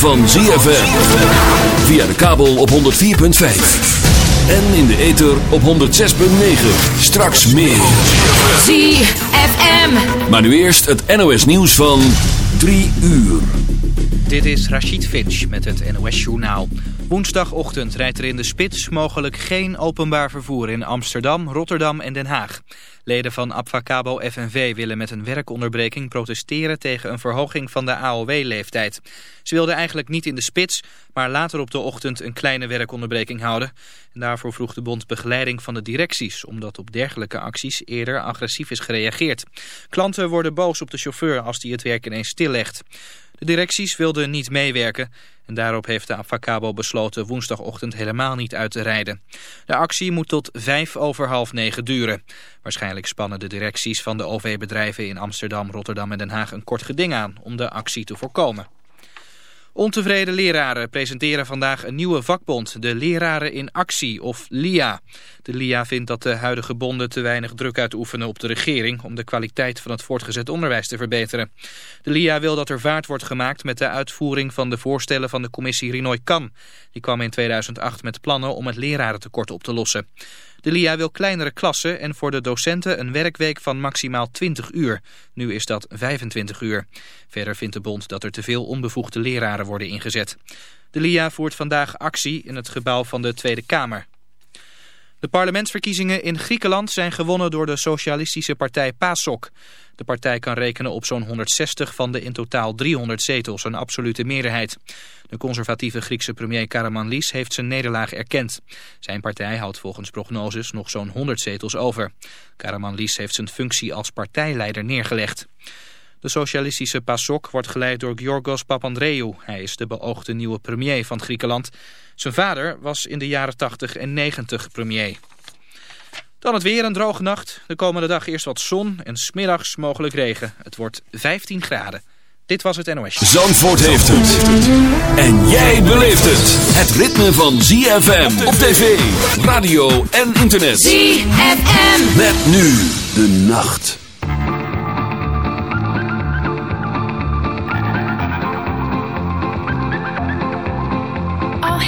van ZFM. Via de kabel op 104.5. En in de ether op 106.9. Straks meer. ZFM. Maar nu eerst het NOS nieuws van 3 uur. Dit is Rachid Finch met het NOS journaal. Woensdagochtend rijdt er in de spits mogelijk geen openbaar vervoer in Amsterdam, Rotterdam en Den Haag. Leden van Abfacabo FNV willen met een werkonderbreking protesteren tegen een verhoging van de AOW-leeftijd. Ze wilden eigenlijk niet in de spits, maar later op de ochtend een kleine werkonderbreking houden. En daarvoor vroeg de bond begeleiding van de directies, omdat op dergelijke acties eerder agressief is gereageerd. Klanten worden boos op de chauffeur als die het werk ineens stillegt. De directies wilden niet meewerken en daarop heeft de Avacabo besloten woensdagochtend helemaal niet uit te rijden. De actie moet tot vijf over half negen duren. Waarschijnlijk spannen de directies van de OV-bedrijven in Amsterdam, Rotterdam en Den Haag een kort geding aan om de actie te voorkomen. Ontevreden leraren presenteren vandaag een nieuwe vakbond, de Leraren in Actie, of LIA. De LIA vindt dat de huidige bonden te weinig druk uitoefenen op de regering om de kwaliteit van het voortgezet onderwijs te verbeteren. De LIA wil dat er vaart wordt gemaakt met de uitvoering van de voorstellen van de commissie Rinoy Kan. Die kwam in 2008 met plannen om het lerarentekort op te lossen. De LIA wil kleinere klassen en voor de docenten een werkweek van maximaal 20 uur. Nu is dat 25 uur. Verder vindt de bond dat er te veel onbevoegde leraren worden ingezet. De LIA voert vandaag actie in het gebouw van de Tweede Kamer. De parlementsverkiezingen in Griekenland zijn gewonnen door de socialistische partij PASOK. De partij kan rekenen op zo'n 160 van de in totaal 300 zetels, een absolute meerderheid. De conservatieve Griekse premier Karamanlis heeft zijn nederlaag erkend. Zijn partij houdt volgens prognoses nog zo'n 100 zetels over. Karamanlis heeft zijn functie als partijleider neergelegd. De socialistische PASOK wordt geleid door Giorgos Papandreou. Hij is de beoogde nieuwe premier van Griekenland. Zijn vader was in de jaren 80 en 90 premier. Dan het weer, een droge nacht. De komende dag eerst wat zon en smiddags mogelijk regen. Het wordt 15 graden. Dit was het NOS. Zandvoort heeft het. En jij beleeft het. Het ritme van ZFM op tv, radio en internet. ZFM. Met nu de nacht.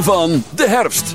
Van de herfst.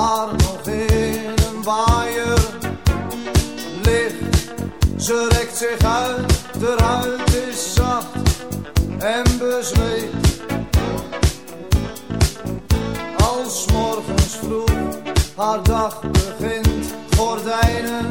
maar nog in een waaier ligt. Ze rekt zich uit, de huid is zacht en bezweet. Als morgens vroeg haar dag begint, gordijnen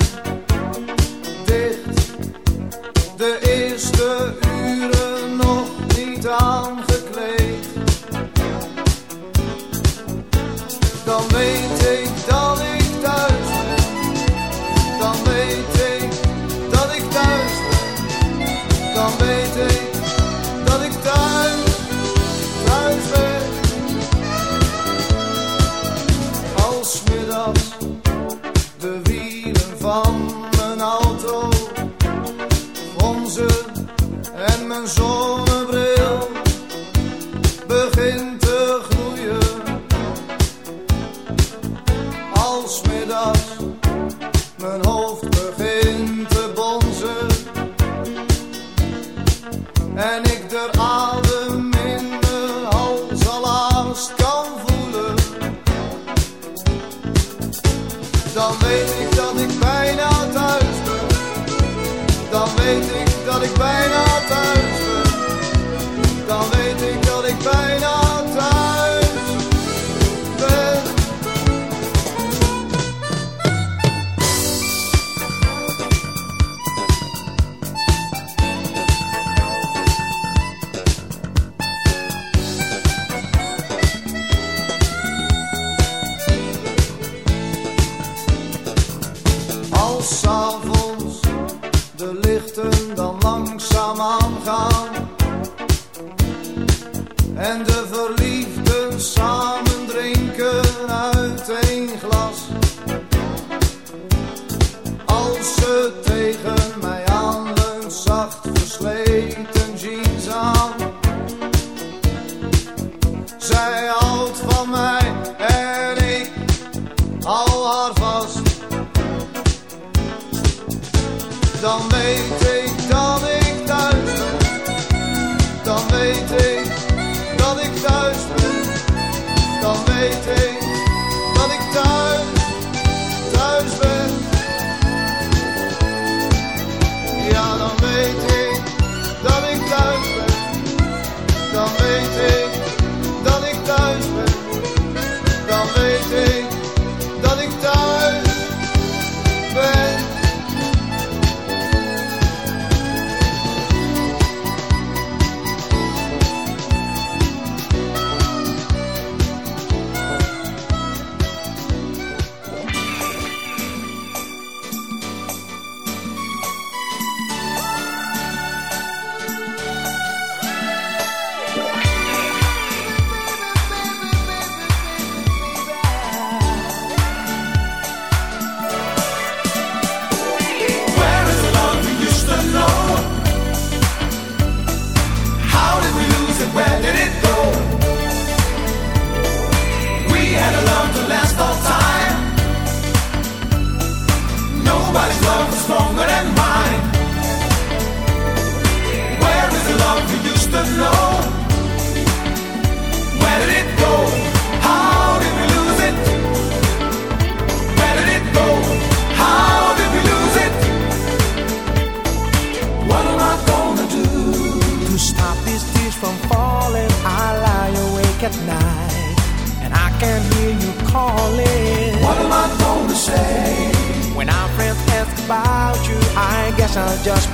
en de verliezen.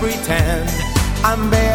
pretend. I'm bare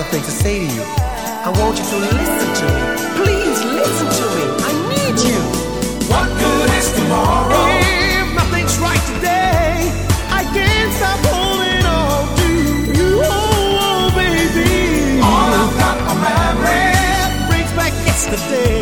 of things to say to you. I want you to listen to me. Please listen to me. I need you. What good is tomorrow? If nothing's right today, I can't stop holding on to you. Oh, oh baby. All I've got my memories. Brings back yesterday.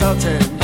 Sultan.